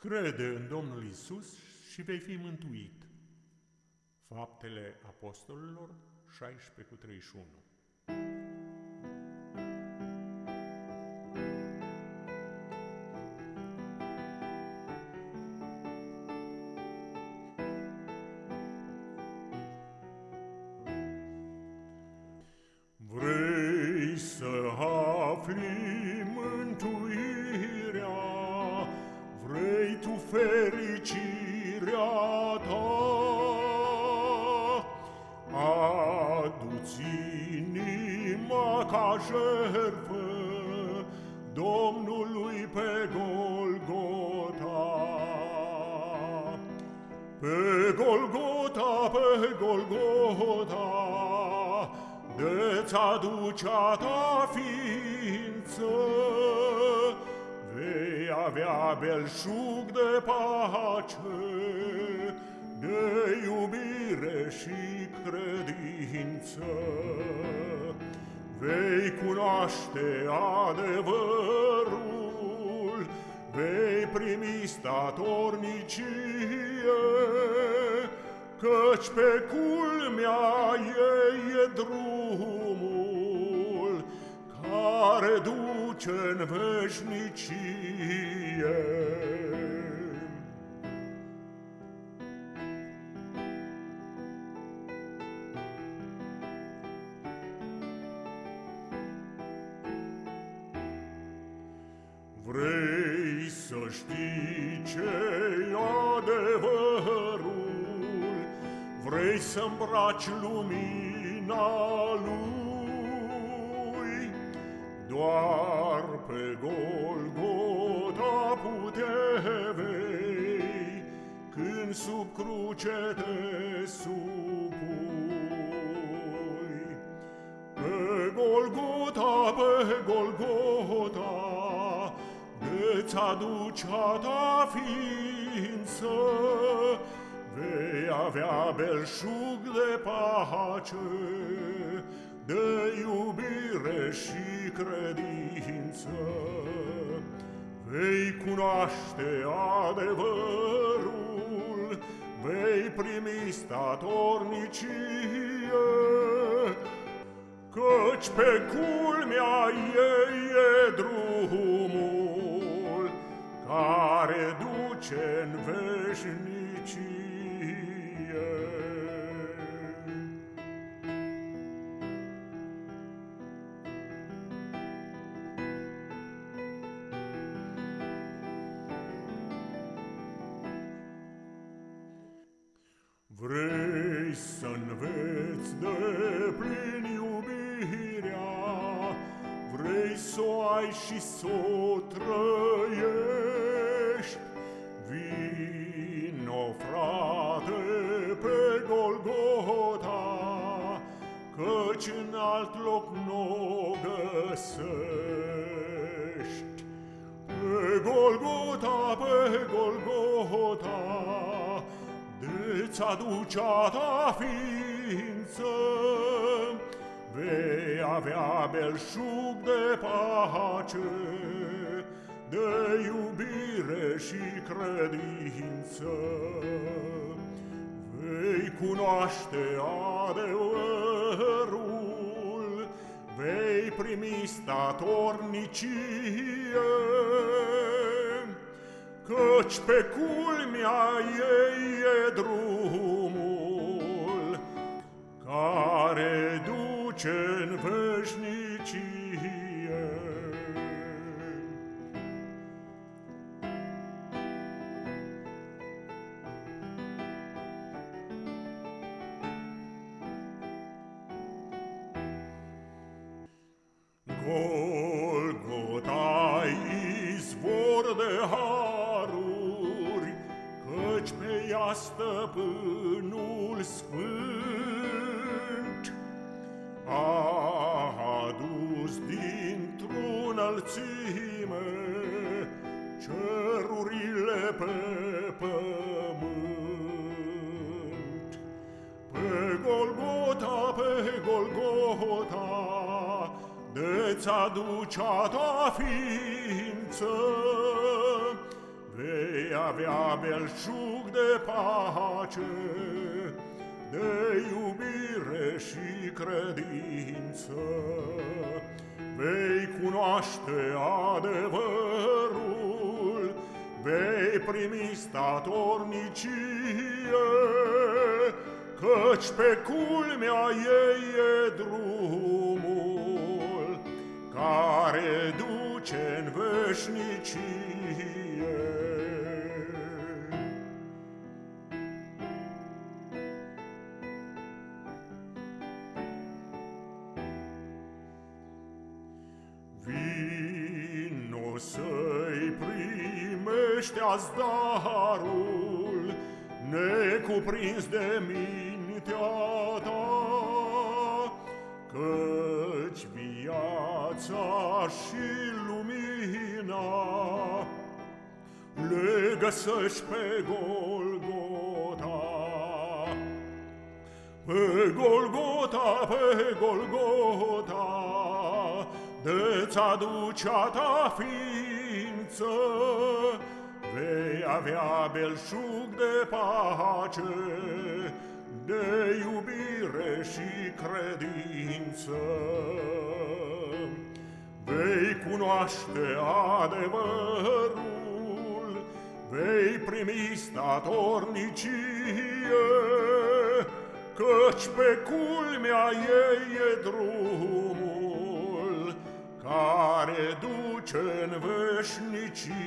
Crede în Domnul Isus și vei fi mântuit. Faptele Apostolilor 16 cu 31 inima ca jertfă Domnului pe Golgota. Pe Golgota, pe Golgota, De-ți aduce a ta ființă, Vei avea belșug de pace, De iubire și credință. Vei cunoaște adevărul, Vei primi statornicie, Căci pe culmea ei e drumul Care duce în veșnicie. Vrei să știi ce adevărul, Vrei să îmbraci lumina lui, Doar pe Golgota putere vei, Când sub cruce te supui. Pe Golgota, pe Golgota, Îți aduce a ta ființă, Vei avea belșug de pace, De iubire și credință. Vei cunoaște adevărul, Vei primi statornicie, Căci pe culmea ei e drumul Care duce în veșnicie. Vrei să înveți de plin iubirea, Vrei să o ai și să o trăiești, Vino, frate, pe Golgota, Căci în alt loc nu găsești. Pe Golgota, pe Golgota, de-ți aduce a ta ființă, Vei avea belșug de pace, De iubire și credință. Vei cunoaște adevărul, Vei primi statornicie, Căci pe culmea ei e drumul Care duce în veșnicie Golgota izvor de haruri, Căci pe ea stăpânul sfânt A adus dintr-o înălțime Cerurile pe pământ de-ți aduce a ta ființă, Vei avea belșug de pace, de iubire și credință. Vei cunoaște adevărul, vei primi statornicie, Căci pe culmea ei e drumul Care duce în veșnicie. Vino să-i primești azi darul Necuprins de mintea ta, Căci viața și lumina Le găsești pe Golgota. Pe Golgota, pe Golgota, De-ți aduce a ta ființă, Vei avea belșug de pace, de iubire și credință. Vei cunoaște adevărul, vei primi statornicie, Căci pe culmea ei e drumul care duce în veșnicie.